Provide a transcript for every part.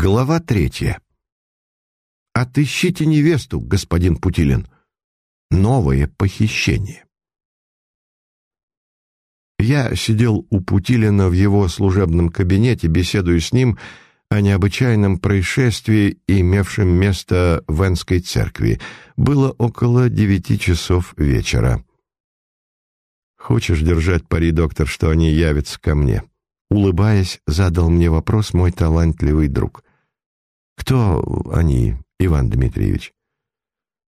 Глава третья. Отыщите невесту, господин Путилин. Новое похищение. Я сидел у Путилина в его служебном кабинете, беседуя с ним о необычайном происшествии, имевшем место в Энской церкви. Было около девяти часов вечера. «Хочешь держать пари, доктор, что они явятся ко мне?» Улыбаясь, задал мне вопрос мой талантливый друг. «Кто они, Иван Дмитриевич?»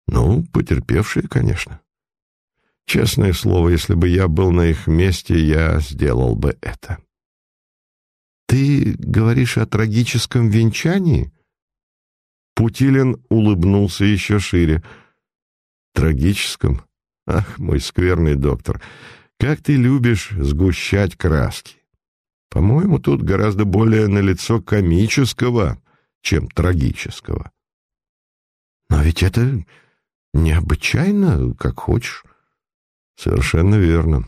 «Ну, потерпевшие, конечно. Честное слово, если бы я был на их месте, я сделал бы это». «Ты говоришь о трагическом венчании?» Путилин улыбнулся еще шире. «Трагическом? Ах, мой скверный доктор, как ты любишь сгущать краски!» По-моему, тут гораздо более налицо комического, чем трагического. Но ведь это необычайно, как хочешь. Совершенно верно.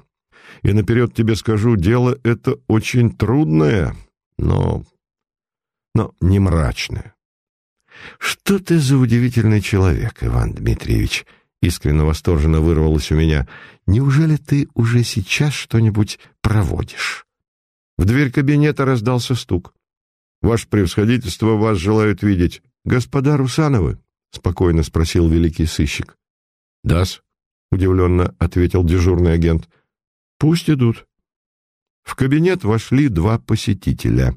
И наперед тебе скажу, дело это очень трудное, но... но не мрачное. Что ты за удивительный человек, Иван Дмитриевич? Искренне восторженно вырвалось у меня. Неужели ты уже сейчас что-нибудь проводишь? В дверь кабинета раздался стук. «Ваше превосходительство, вас желают видеть. Господа Русановы?» — спокойно спросил великий сыщик. «Да-с», — удивленно ответил дежурный агент. «Пусть идут». В кабинет вошли два посетителя.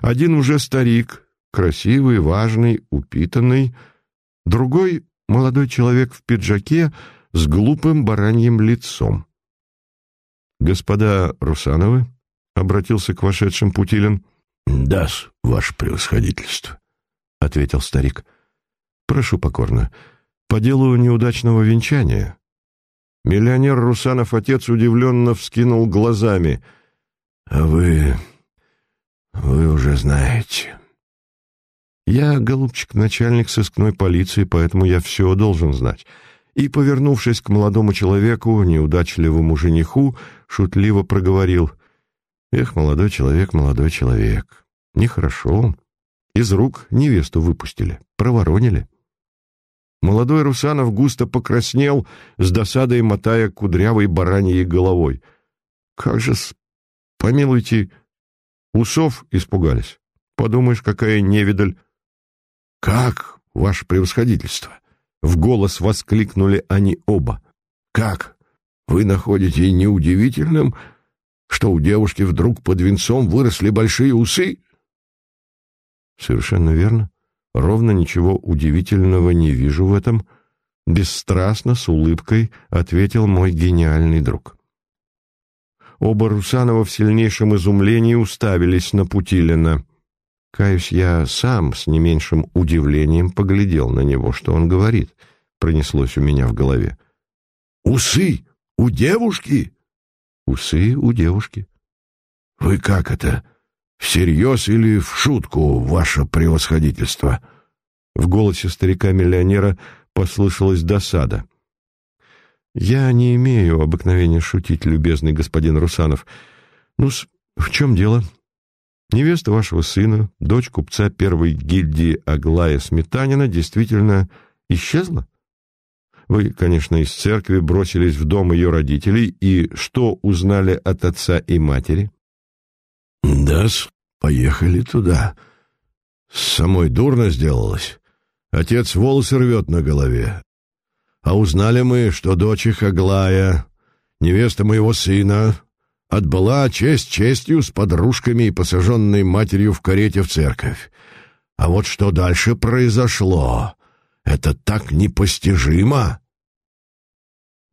Один уже старик, красивый, важный, упитанный. Другой — молодой человек в пиджаке с глупым бараньим лицом. «Господа Русановы?» — обратился к вошедшим Путилин. Да ваше превосходительство», — ответил старик. «Прошу покорно. По делу неудачного венчания». Миллионер Русанов отец удивленно вскинул глазами. «А вы... вы уже знаете». «Я, голубчик, начальник сыскной полиции, поэтому я все должен знать». И, повернувшись к молодому человеку, неудачливому жениху, шутливо проговорил. Эх, молодой человек, молодой человек. Нехорошо. Из рук невесту выпустили, проворонили. Молодой Русанов густо покраснел, с досадой мотая кудрявой бараньей головой. Как же, с... помилуйте, усов испугались. Подумаешь, какая невидаль. «Как, ваше превосходительство?» — в голос воскликнули они оба. «Как? Вы находите неудивительным, что у девушки вдруг под венцом выросли большие усы? Совершенно верно. Ровно ничего удивительного не вижу в этом. Бесстрастно, с улыбкой, ответил мой гениальный друг. Оба Русанова в сильнейшем изумлении уставились на Путилина. Каюсь, я сам с не меньшим удивлением поглядел на него, что он говорит. Пронеслось у меня в голове. «Усы у девушки?» Усы у девушки. «Вы как это? Всерьез или в шутку, ваше превосходительство?» В голосе старика-миллионера послышалась досада. «Я не имею обыкновения шутить, любезный господин Русанов. ну в чем дело? Невеста вашего сына, дочь купца первой гильдии Аглая Сметанина, действительно исчезла?» Вы, конечно, из церкви бросились в дом ее родителей, и что узнали от отца и матери? Да поехали туда. Самой дурно сделалось. Отец волосы рвет на голове. А узнали мы, что дочь Аглая, невеста моего сына, отбыла честь честью с подружками и посаженной матерью в карете в церковь. А вот что дальше произошло, это так непостижимо.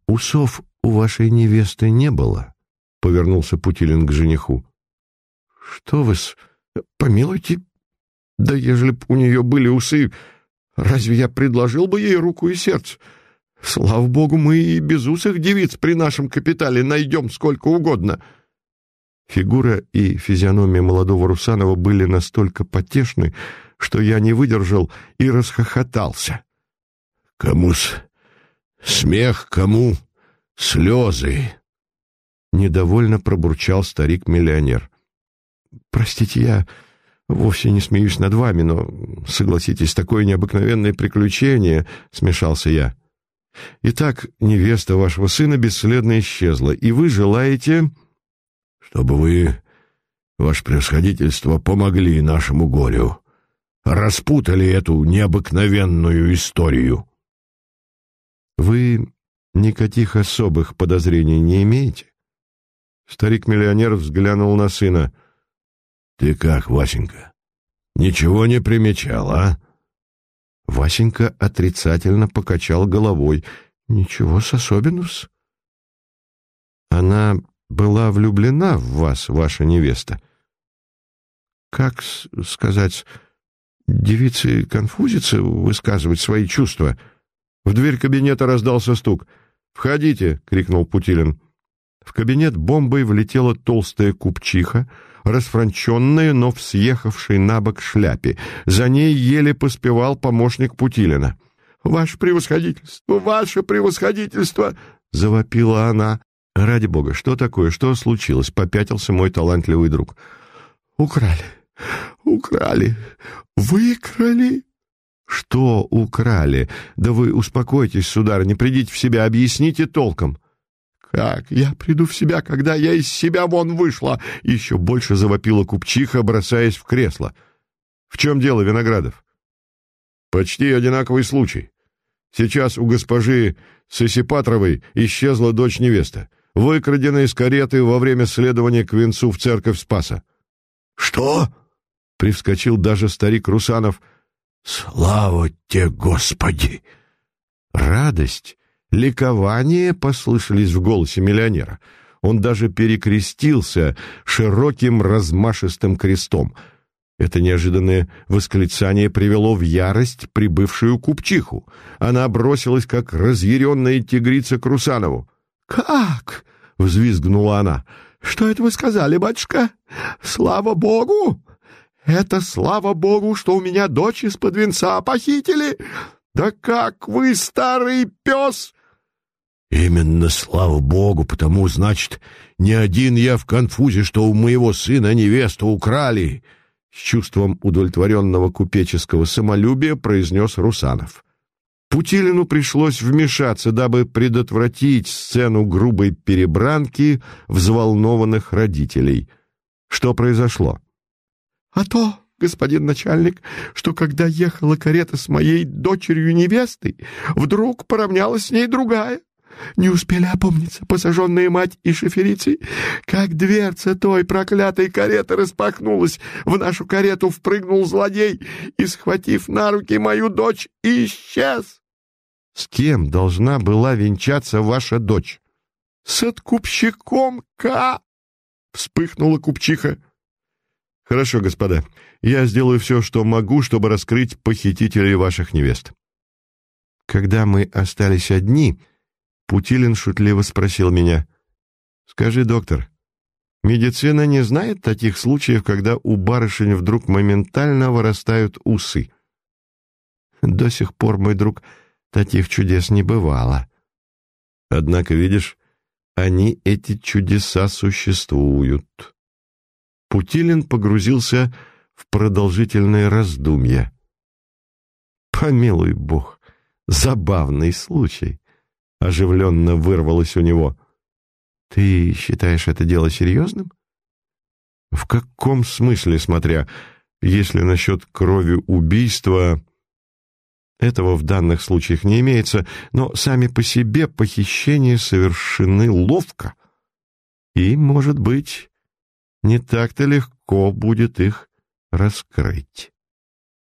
«Усов у вашей невесты не было?» — повернулся Путилин к жениху. «Что вы с... Помилуйте, да ежели б у нее были усы, разве я предложил бы ей руку и сердце? Слава богу, мы и безусых девиц при нашем капитале найдем сколько угодно». Фигура и физиономия молодого Русанова были настолько потешны, что я не выдержал и расхохотался. «Кому-с Смех кому? Слезы!» Недовольно пробурчал старик-миллионер. «Простите, я Вовсе не смеюсь над вами, но, согласитесь, такое необыкновенное приключение, — смешался я. Итак, невеста вашего сына бесследно исчезла, и вы желаете... Чтобы вы, ваше превосходительство, помогли нашему горю, распутали эту необыкновенную историю. Вы никаких особых подозрений не имеете? Старик-миллионер взглянул на сына — «Ты как, Васенька? Ничего не примечал, а?» Васенька отрицательно покачал головой. «Ничего с особенным Она была влюблена в вас, ваша невеста. Как сказать, девицы конфузится высказывать свои чувства?» В дверь кабинета раздался стук. «Входите!» — крикнул Путилин. В кабинет бомбой влетела толстая купчиха, расфранченная, но в съехавшей на бок шляпе. За ней еле поспевал помощник Путилина. «Ваше превосходительство! Ваше превосходительство!» — завопила она. «Ради бога, что такое? Что случилось?» — попятился мой талантливый друг. «Украли! Украли! Выкрали!» «Что украли? Да вы успокойтесь, сударь, не придите в себя, объясните толком». «Как я приду в себя, когда я из себя вон вышла?» Еще больше завопила купчиха, бросаясь в кресло. «В чем дело, Виноградов?» «Почти одинаковый случай. Сейчас у госпожи Сосипатровой исчезла дочь-невеста, выкрадена из кареты во время следования к венцу в церковь Спаса». «Что?» — привскочил даже старик Русанов. «Слава тебе, Господи!» Радость Ликование послышались в голосе миллионера. Он даже перекрестился широким размашистым крестом. Это неожиданное восклицание привело в ярость прибывшую купчиху. Она бросилась, как разъяренная тигрица к Русанову. «Как?» — взвизгнула она. «Что это вы сказали, батюшка? Слава Богу! Это слава Богу, что у меня дочь из-под венца похитили! Да как вы, старый пес!» Именно, слава богу, потому, значит, не один я в конфузе, что у моего сына невесту украли, с чувством удовлетворенного купеческого самолюбия произнес Русанов. Путилину пришлось вмешаться, дабы предотвратить сцену грубой перебранки взволнованных родителей. Что произошло? — А то, господин начальник, что когда ехала карета с моей дочерью-невестой, вдруг поравнялась с ней другая. Не успели опомниться посаженные мать и шоферицы, как дверца той проклятой кареты распахнулась. В нашу карету впрыгнул злодей и, схватив на руки мою дочь, исчез. — С кем должна была венчаться ваша дочь? — С откупщиком К. Вспыхнула купчиха. — Хорошо, господа, я сделаю все, что могу, чтобы раскрыть похитителей ваших невест. Когда мы остались одни... Путилин шутливо спросил меня. «Скажи, доктор, медицина не знает таких случаев, когда у барышень вдруг моментально вырастают усы?» «До сих пор, мой друг, таких чудес не бывало. Однако, видишь, они, эти чудеса, существуют». Путилин погрузился в продолжительное раздумье. «Помилуй бог, забавный случай». — оживленно вырвалось у него. «Ты считаешь это дело серьезным?» «В каком смысле, смотря, если насчет крови убийства...» Этого в данных случаях не имеется, но сами по себе похищения совершены ловко. И, может быть, не так-то легко будет их раскрыть.